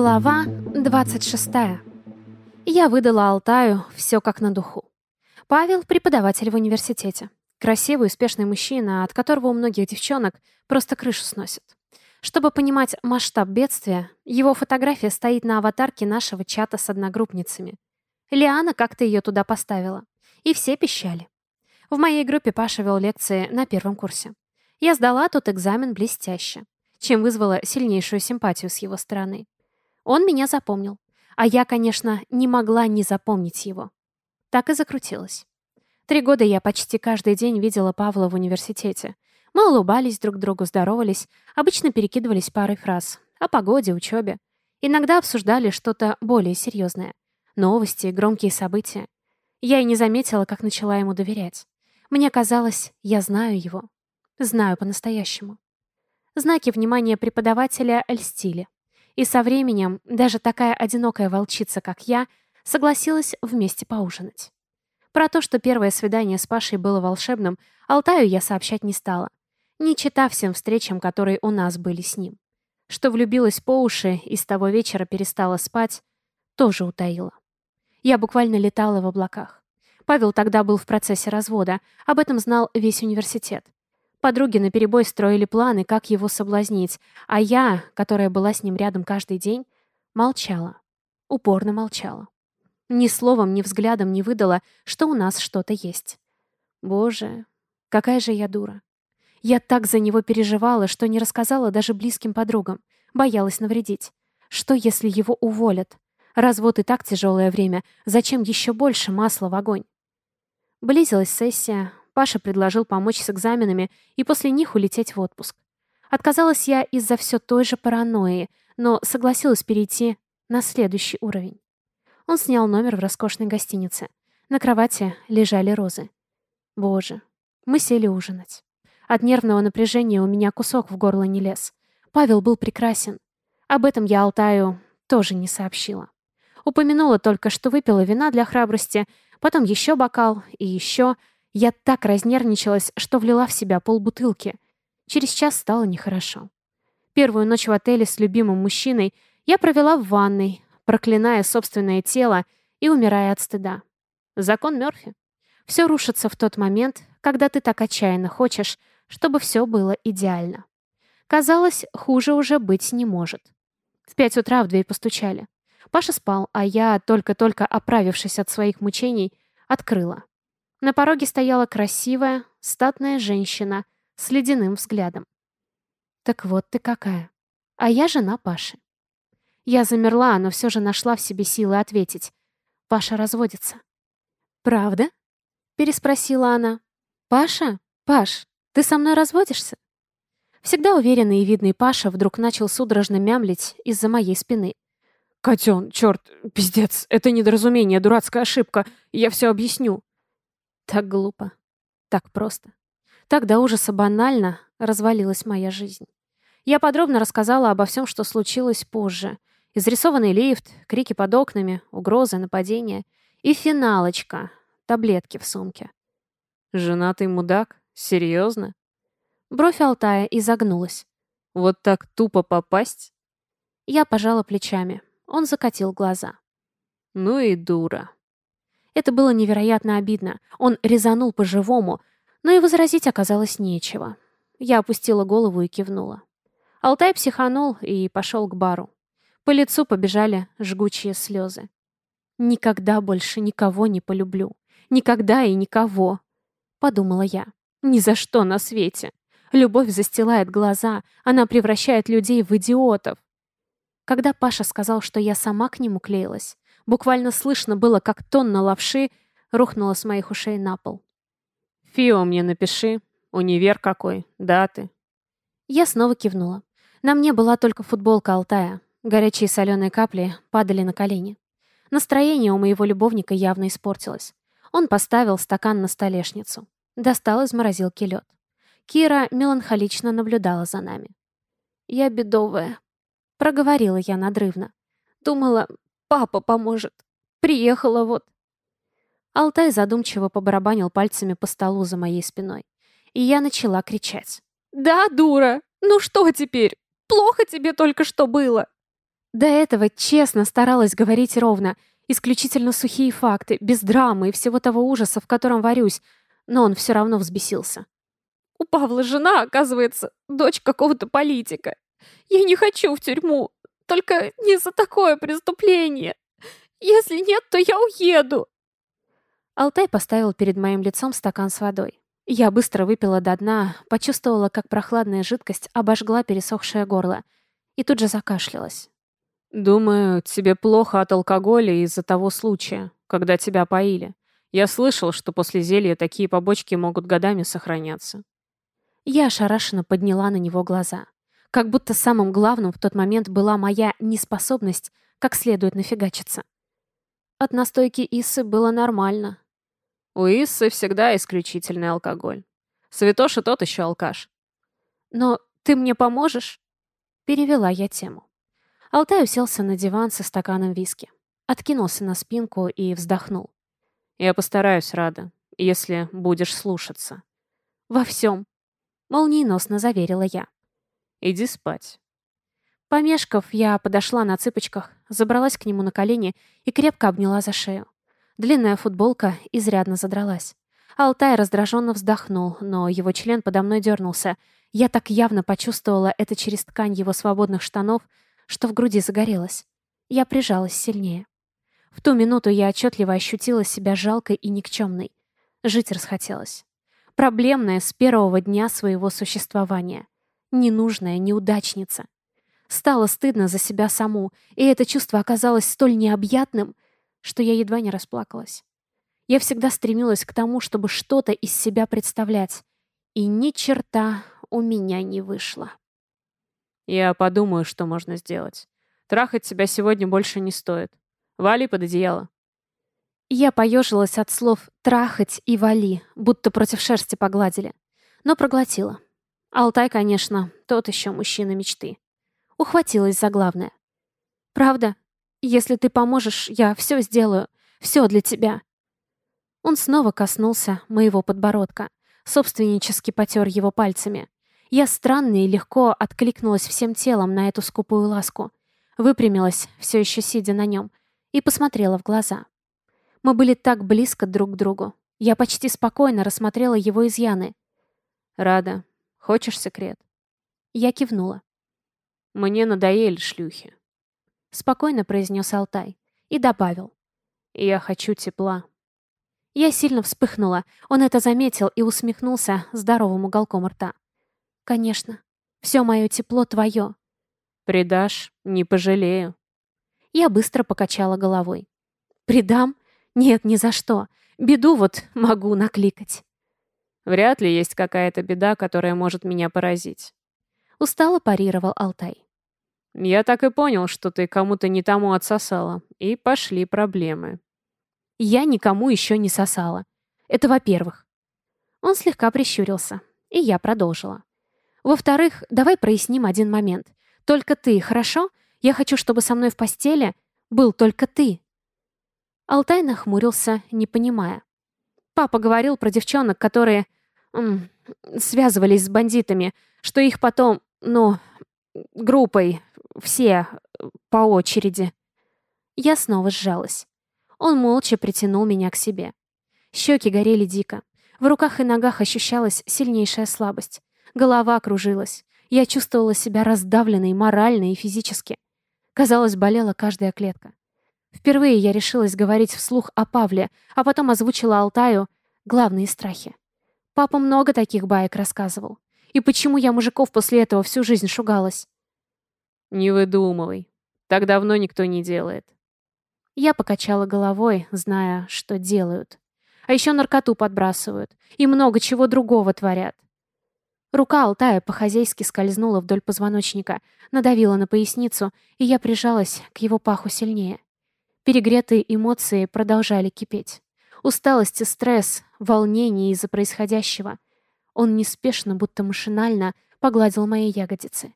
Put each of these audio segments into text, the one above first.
Глава 26. Я выдала Алтаю все как на духу. Павел — преподаватель в университете. Красивый, успешный мужчина, от которого у многих девчонок просто крышу сносит. Чтобы понимать масштаб бедствия, его фотография стоит на аватарке нашего чата с одногруппницами. Лиана как-то ее туда поставила. И все пищали. В моей группе Паша вел лекции на первом курсе. Я сдала тот экзамен блестяще, чем вызвала сильнейшую симпатию с его стороны. Он меня запомнил. А я, конечно, не могла не запомнить его. Так и закрутилось. Три года я почти каждый день видела Павла в университете. Мы улыбались друг другу, здоровались, обычно перекидывались парой фраз о погоде, учебе. Иногда обсуждали что-то более серьезное. Новости, громкие события. Я и не заметила, как начала ему доверять. Мне казалось, я знаю его. Знаю по-настоящему. Знаки внимания преподавателя льстили. И со временем даже такая одинокая волчица, как я, согласилась вместе поужинать. Про то, что первое свидание с Пашей было волшебным, Алтаю я сообщать не стала, не читав всем встречам, которые у нас были с ним. Что влюбилась по уши и с того вечера перестала спать, тоже утаила. Я буквально летала в облаках. Павел тогда был в процессе развода, об этом знал весь университет. Подруги наперебой строили планы, как его соблазнить, а я, которая была с ним рядом каждый день, молчала. Упорно молчала. Ни словом, ни взглядом не выдала, что у нас что-то есть. Боже, какая же я дура. Я так за него переживала, что не рассказала даже близким подругам. Боялась навредить. Что, если его уволят? Развод и так тяжелое время. Зачем еще больше масла в огонь? Близилась сессия, Паша предложил помочь с экзаменами и после них улететь в отпуск. Отказалась я из-за все той же паранойи, но согласилась перейти на следующий уровень. Он снял номер в роскошной гостинице. На кровати лежали розы. Боже, мы сели ужинать. От нервного напряжения у меня кусок в горло не лез. Павел был прекрасен. Об этом я Алтаю тоже не сообщила. Упомянула только, что выпила вина для храбрости, потом еще бокал и еще, я так разнервничалась, что влила в себя полбутылки. Через час стало нехорошо. Первую ночь в отеле с любимым мужчиной я провела в ванной, проклиная собственное тело и умирая от стыда. Закон Мёрфи. Все рушится в тот момент, когда ты так отчаянно хочешь, чтобы все было идеально. Казалось, хуже уже быть не может. В пять утра в дверь постучали. Паша спал, а я, только-только оправившись от своих мучений, открыла. На пороге стояла красивая, статная женщина с ледяным взглядом. «Так вот ты какая. А я жена Паши». Я замерла, но все же нашла в себе силы ответить. Паша разводится. «Правда?» — переспросила она. «Паша? Паш, ты со мной разводишься?» Всегда уверенный и видный Паша вдруг начал судорожно мямлить из-за моей спины. «Котен, черт, пиздец, это недоразумение, дурацкая ошибка, я все объясню». Так глупо. Так просто. Так до ужаса банально развалилась моя жизнь. Я подробно рассказала обо всем, что случилось позже. Изрисованный лифт, крики под окнами, угрозы, нападения. И финалочка. Таблетки в сумке. «Женатый мудак? Серьезно?» Бровь Алтая изогнулась. «Вот так тупо попасть?» Я пожала плечами. Он закатил глаза. «Ну и дура». Это было невероятно обидно. Он резанул по-живому, но и возразить оказалось нечего. Я опустила голову и кивнула. Алтай психанул и пошел к бару. По лицу побежали жгучие слезы. «Никогда больше никого не полюблю. Никогда и никого», — подумала я. «Ни за что на свете. Любовь застилает глаза, она превращает людей в идиотов». Когда Паша сказал, что я сама к нему клеилась, Буквально слышно было, как тонна лапши рухнула с моих ушей на пол. «Фио мне напиши. Универ какой. Даты». Я снова кивнула. На мне была только футболка Алтая. Горячие соленые капли падали на колени. Настроение у моего любовника явно испортилось. Он поставил стакан на столешницу. Достал из морозилки лед. Кира меланхолично наблюдала за нами. «Я бедовая», — проговорила я надрывно. «Думала, Папа поможет. Приехала вот. Алтай задумчиво побарабанил пальцами по столу за моей спиной. И я начала кричать. «Да, дура! Ну что теперь? Плохо тебе только что было!» До этого честно старалась говорить ровно, исключительно сухие факты, без драмы и всего того ужаса, в котором варюсь, но он все равно взбесился. У Павла жена, оказывается, дочь какого-то политика. Я не хочу в тюрьму, только не за такое преступление. Если нет, то я уеду. Алтай поставил перед моим лицом стакан с водой. Я быстро выпила до дна, почувствовала, как прохладная жидкость обожгла пересохшее горло, и тут же закашлялась. «Думаю, тебе плохо от алкоголя из-за того случая, когда тебя поили. Я слышал, что после зелья такие побочки могут годами сохраняться». Я ошарашенно подняла на него глаза. Как будто самым главным в тот момент была моя неспособность как следует нафигачиться. От настойки Иссы было нормально. У Иссы всегда исключительный алкоголь. Святоша тот еще алкаш. «Но ты мне поможешь?» Перевела я тему. Алтай уселся на диван со стаканом виски. Откинулся на спинку и вздохнул. «Я постараюсь, Рада, если будешь слушаться». «Во всем», — молниеносно заверила я. «Иди спать». Помешков, я подошла на цыпочках, забралась к нему на колени и крепко обняла за шею. Длинная футболка изрядно задралась. Алтай раздраженно вздохнул, но его член подо мной дернулся. Я так явно почувствовала это через ткань его свободных штанов, что в груди загорелось. Я прижалась сильнее. В ту минуту я отчетливо ощутила себя жалкой и никчемной. Жить расхотелось. Проблемная с первого дня своего существования. Ненужная неудачница. Стало стыдно за себя саму, и это чувство оказалось столь необъятным, что я едва не расплакалась. Я всегда стремилась к тому, чтобы что-то из себя представлять, и ни черта у меня не вышло. Я подумаю, что можно сделать. Трахать себя сегодня больше не стоит. Вали под одеяло. Я поежилась от слов «трахать» и «вали», будто против шерсти погладили. Но проглотила. Алтай, конечно, тот еще мужчина мечты. Ухватилась за главное. «Правда? Если ты поможешь, я все сделаю. Все для тебя». Он снова коснулся моего подбородка. Собственнически потер его пальцами. Я странно и легко откликнулась всем телом на эту скупую ласку. Выпрямилась, все еще сидя на нем, и посмотрела в глаза. Мы были так близко друг к другу. Я почти спокойно рассмотрела его изъяны. «Рада, хочешь секрет?» Я кивнула. Мне надоели шлюхи. Спокойно произнес Алтай и добавил. Я хочу тепла. Я сильно вспыхнула. Он это заметил и усмехнулся здоровым уголком рта. Конечно. Все мое тепло твое. Предашь, не пожалею. Я быстро покачала головой. Предам? Нет, ни за что. Беду вот могу накликать. Вряд ли есть какая-то беда, которая может меня поразить. Устало парировал Алтай. «Я так и понял, что ты кому-то не тому отсосала. И пошли проблемы». «Я никому еще не сосала. Это во-первых». Он слегка прищурился, и я продолжила. «Во-вторых, давай проясним один момент. Только ты, хорошо? Я хочу, чтобы со мной в постели был только ты». Алтай нахмурился, не понимая. Папа говорил про девчонок, которые м, связывались с бандитами, что их потом ну, группой, все по очереди. Я снова сжалась. Он молча притянул меня к себе. Щеки горели дико. В руках и ногах ощущалась сильнейшая слабость. Голова кружилась. Я чувствовала себя раздавленной морально и физически. Казалось, болела каждая клетка. Впервые я решилась говорить вслух о Павле, а потом озвучила Алтаю главные страхи. Папа много таких баек рассказывал. И почему я мужиков после этого всю жизнь шугалась? Не выдумывай. Так давно никто не делает. Я покачала головой, зная, что делают. А еще наркоту подбрасывают. И много чего другого творят. Рука Алтая по-хозяйски скользнула вдоль позвоночника, надавила на поясницу, и я прижалась к его паху сильнее. Перегретые эмоции продолжали кипеть. Усталость и стресс, волнение из-за происходящего — он неспешно, будто машинально, погладил мои ягодицы.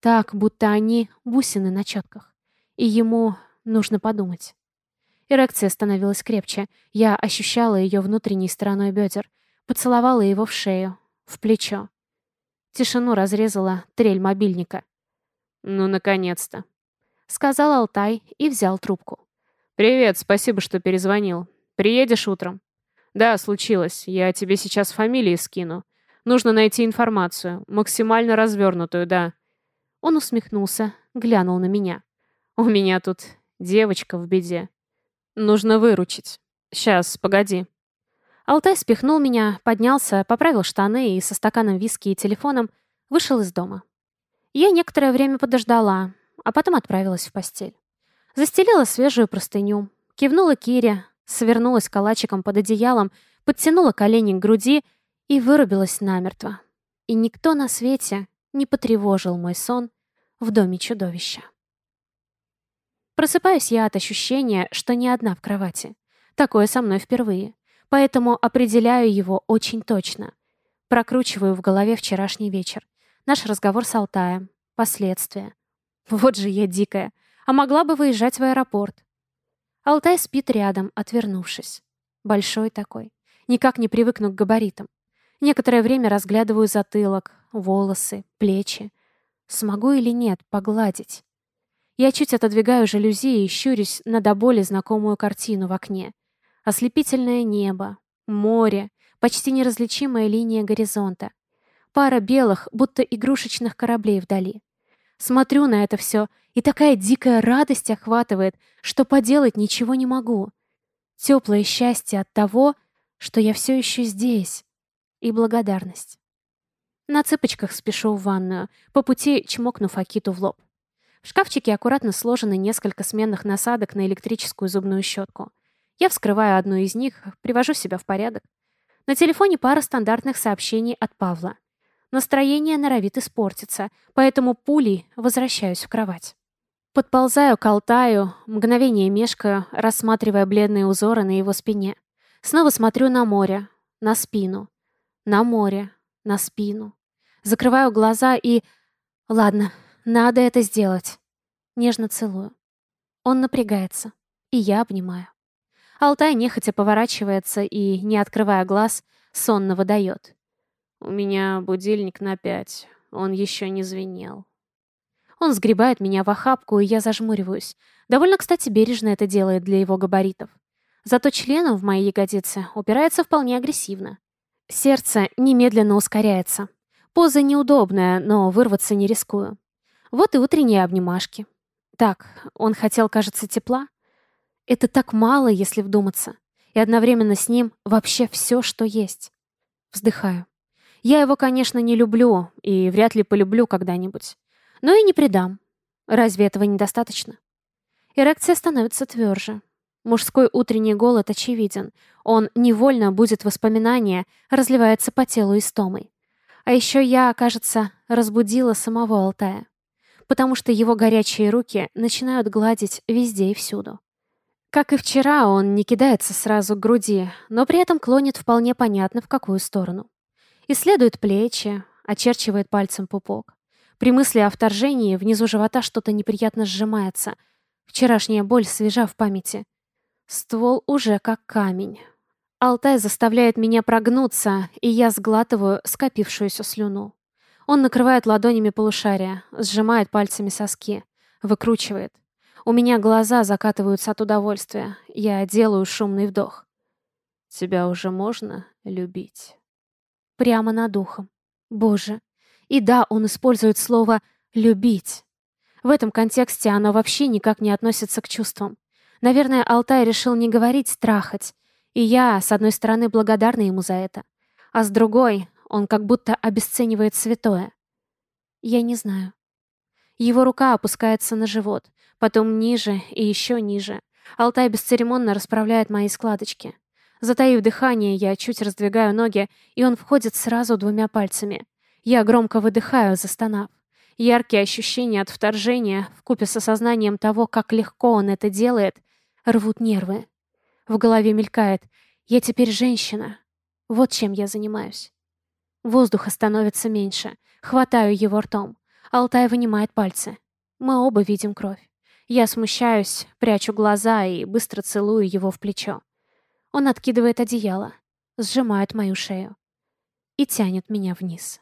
Так, будто они бусины на четках. И ему нужно подумать. Эрекция становилась крепче. Я ощущала ее внутренней стороной бедер. Поцеловала его в шею, в плечо. Тишину разрезала трель мобильника. «Ну, наконец-то!» сказал Алтай и взял трубку. «Привет, спасибо, что перезвонил. Приедешь утром?» «Да, случилось. Я тебе сейчас фамилии скину. Нужно найти информацию. Максимально развернутую, да». Он усмехнулся, глянул на меня. «У меня тут девочка в беде. Нужно выручить. Сейчас, погоди». Алтай спихнул меня, поднялся, поправил штаны и со стаканом виски и телефоном вышел из дома. Я некоторое время подождала, а потом отправилась в постель. Застелила свежую простыню, кивнула Кире, свернулась калачиком под одеялом, подтянула колени к груди и вырубилась намертво. И никто на свете не потревожил мой сон в доме чудовища. Просыпаюсь я от ощущения, что не одна в кровати. Такое со мной впервые. Поэтому определяю его очень точно. Прокручиваю в голове вчерашний вечер. Наш разговор с Алтаем. Последствия. Вот же я дикая. А могла бы выезжать в аэропорт. Алтай спит рядом, отвернувшись. Большой такой. Никак не привыкну к габаритам. Некоторое время разглядываю затылок, волосы, плечи. Смогу или нет погладить? Я чуть отодвигаю жалюзи и щурюсь на до боли знакомую картину в окне. Ослепительное небо, море, почти неразличимая линия горизонта. Пара белых, будто игрушечных кораблей вдали. Смотрю на это все, и такая дикая радость охватывает, что поделать ничего не могу. Теплое счастье от того, что я все еще здесь. И благодарность. На цыпочках спешу в ванную, по пути чмокнув Акиту в лоб. В шкафчике аккуратно сложены несколько сменных насадок на электрическую зубную щетку. Я вскрываю одну из них, привожу себя в порядок. На телефоне пара стандартных сообщений от Павла. Настроение норовит испортиться, поэтому пулей возвращаюсь в кровать. Подползаю к Алтаю, мгновение мешкаю, рассматривая бледные узоры на его спине. Снова смотрю на море, на спину. На море, на спину. Закрываю глаза и... Ладно, надо это сделать. Нежно целую. Он напрягается, и я обнимаю. Алтай нехотя поворачивается и, не открывая глаз, сонно выдает. У меня будильник на пять. Он еще не звенел. Он сгребает меня в охапку, и я зажмуриваюсь. Довольно, кстати, бережно это делает для его габаритов. Зато членом в моей ягодице упирается вполне агрессивно. Сердце немедленно ускоряется. Поза неудобная, но вырваться не рискую. Вот и утренние обнимашки. Так, он хотел, кажется, тепла. Это так мало, если вдуматься. И одновременно с ним вообще все, что есть. Вздыхаю. Я его, конечно, не люблю и вряд ли полюблю когда-нибудь. Но и не предам. Разве этого недостаточно? Эрекция становится тверже. Мужской утренний голод очевиден. Он невольно будет воспоминания, разливается по телу истомой. А еще я, кажется, разбудила самого Алтая. Потому что его горячие руки начинают гладить везде и всюду. Как и вчера, он не кидается сразу к груди, но при этом клонит вполне понятно в какую сторону. Исследует плечи, очерчивает пальцем пупок. При мысли о вторжении внизу живота что-то неприятно сжимается. Вчерашняя боль свежа в памяти. Ствол уже как камень. Алтай заставляет меня прогнуться, и я сглатываю скопившуюся слюну. Он накрывает ладонями полушария, сжимает пальцами соски, выкручивает. У меня глаза закатываются от удовольствия. Я делаю шумный вдох. Тебя уже можно любить прямо над ухом. Боже. И да, он использует слово «любить». В этом контексте оно вообще никак не относится к чувствам. Наверное, Алтай решил не говорить «трахать». И я, с одной стороны, благодарна ему за это. А с другой, он как будто обесценивает святое. Я не знаю. Его рука опускается на живот, потом ниже и еще ниже. Алтай бесцеремонно расправляет мои складочки. Затаив дыхание, я чуть раздвигаю ноги, и он входит сразу двумя пальцами. Я громко выдыхаю, застонав. Яркие ощущения от вторжения, вкупе с осознанием того, как легко он это делает, рвут нервы. В голове мелькает «Я теперь женщина». Вот чем я занимаюсь. Воздуха становится меньше. Хватаю его ртом. Алтай вынимает пальцы. Мы оба видим кровь. Я смущаюсь, прячу глаза и быстро целую его в плечо. Он откидывает одеяло, сжимает мою шею и тянет меня вниз.